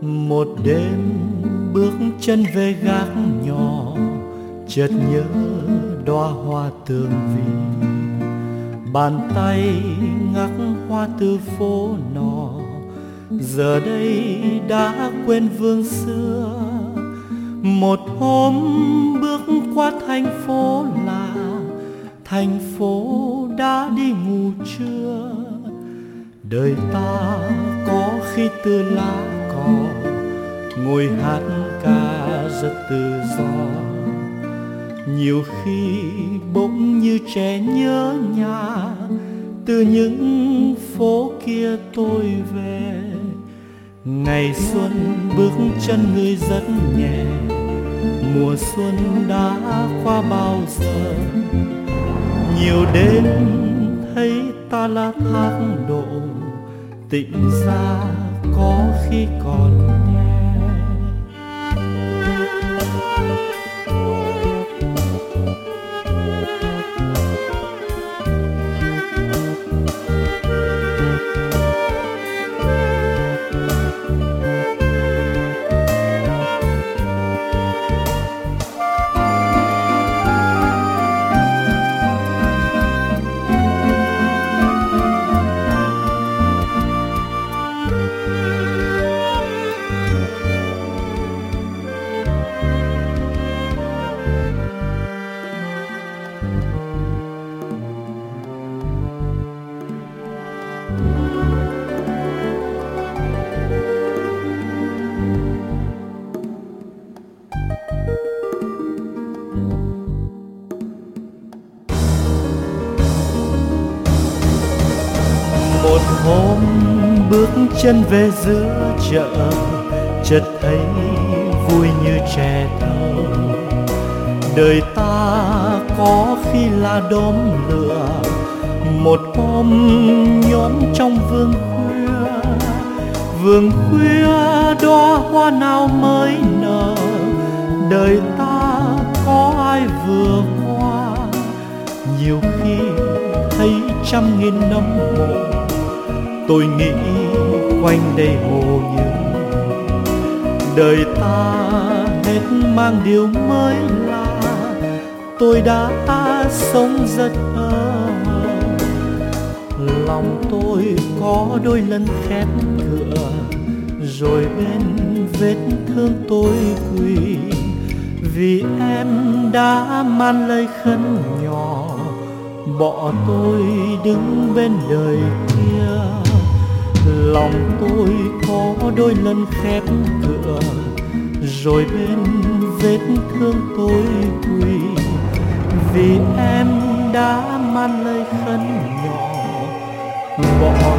một đêm bước chân về gác nhỏ, chợt nhớ đóa hoa tường vi bàn tay ngắt hoa từ phố nọ, giờ đây đã quên vương xưa. Một hôm bước qua thành phố là thành phố đã đi ngủ trưa. Đời ta có khi từ lá ngồi hát ca rất tự do. Nhiều khi bỗng như trẻ nhớ nhà, từ những phố kia tôi về. Ngày xuân bước chân người rất nhẹ, mùa xuân đã qua bao giờ? Nhiều đêm thấy ta là thác độ tịnh ra có khi còn một hôm bước chân về giữa chợ, chợt thấy vui như trẻ thơ. Đời ta có khi là đốm lửa, một hôm nhóm trong vườn khuya. Vườn khuya đóa hoa nào mới nở, đời ta có ai vừa qua? Nhiều khi thấy trăm nghìn năm mộ tôi nghĩ quanh đây hồ nhớ, đời ta hết mang điều mới lạ. Tôi đã sống rất thơ lòng tôi có đôi lần khép cửa. Rồi bên vết thương tôi quỳ. Vì em đã man lời khấn nhỏ. Bỏ tôi đứng bên đời kia lòng tôi có đôi lần khép cửa, rồi bên vết thương tôi quỳ. Vì em đã man lời khấn nhỏ, bỏ